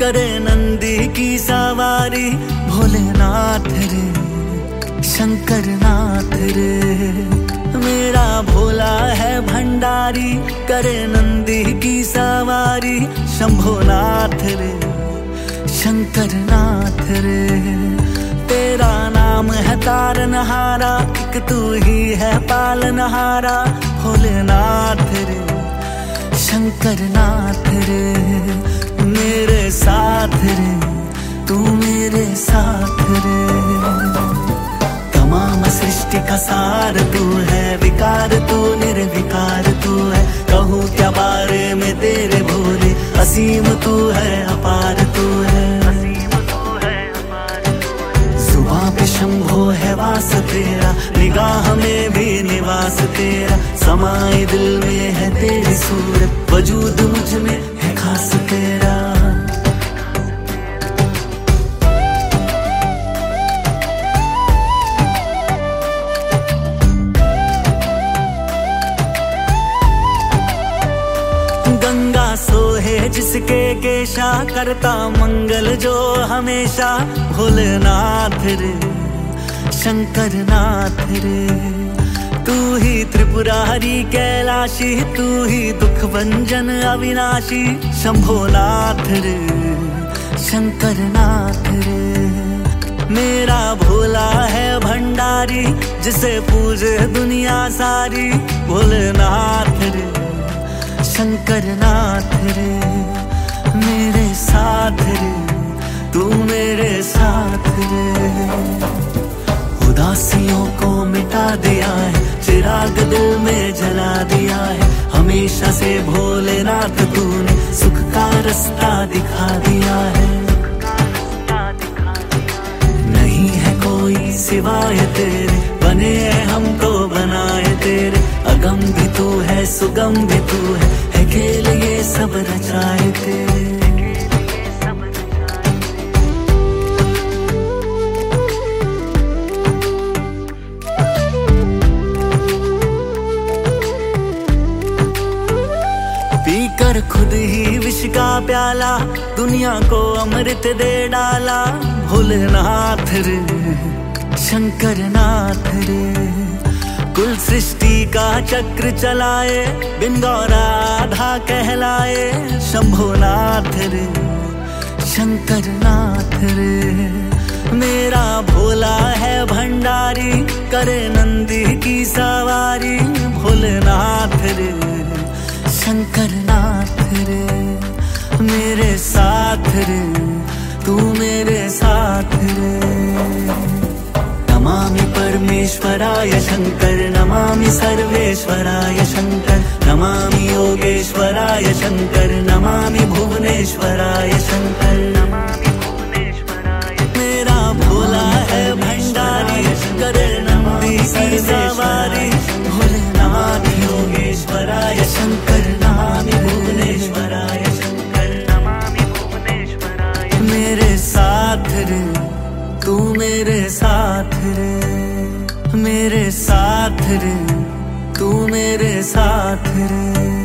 करे नंदी की सवारी। भोलेनाथ रे शंकर नाथ रे। मेरा भोला है भंडारी, करे नंदी की सवारी। शंभोनाथ रे शंकर नाथ रे। तेरा नाम है तारनहारा, एक तू ही है पालनहारा। भोलेनाथ शंकर नाथ रे मेरे साथ रे तू मेरे साथ रे। तमाम सृष्टि का सार तू है विकार तू निर्विकार तू है। कहूँ क्या बारे में तेरे भोले असीम तू है अपार तू है। पे शंभो है वास तेरा निगाह में भी निवास तेरा। समाए दिल में है तेरी सूरत, वजूद मुझमें है खास तेरा। गंगा सोहे जिसके केशा करता मंगल जो हमेशा भोलेनाथ रे। शंकर नाथ रे। तू ही त्रिपुरारी कैलाशी, तू ही दुख भंजन अविनाशी शंभोनाथ रे। शंकर नाथ रे। मेरा भोला है भंडारी, जिसे पूजे दुनिया सारी, भोलेनाथ रे। शंकर नाथ रे, मेरे साथ रे। दिया है चिराग दिल में जला दिया है। हमेशा से भोलेनाथ तूने सुख का रास्ता दिखा दिया है। नहीं है कोई सिवाय तेरे, बने हैं तो बनाए तेरे। अगम भी तू है, सुगम भी प्याला, दुनिया को अमृत दे डाला। भोलेनाथ रे शंकर नाथ रे। कुल सृष्टि का चक्र चलाए बिन गौराधा कहलाए। शंभोनाथ रे शंकर नाथ रे। मेरा भोला है भंडारी, करे नंदी की सवारी तू मेरे साथ रे नमामि परमेश्वराय शंकर, नमामि सर्वेश्वराय शंकर, नमामि योगेश्वराय शंकर, नमामि भुवनेश्वराय शंकर। रे तू मेरे साथ रे। मेरे साथ रे तू मेरे साथ रे।